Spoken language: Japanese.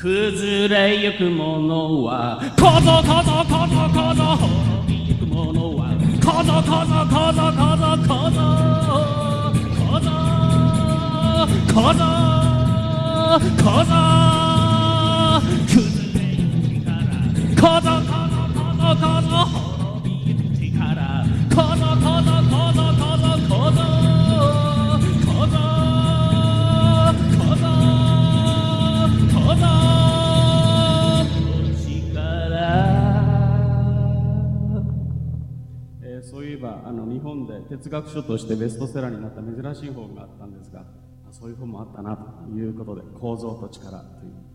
崩れゆくものはこぞこぞこぞこぞ滅びゆくものはこぞこぞこぞこぞこぞこぞこぞこぞ崩れゆく力こぞこぞこぞこぞえーそういえばあの日本で哲学書としてベストセラーになった珍しい本があったんですがそういう本もあったなということで構造と力という。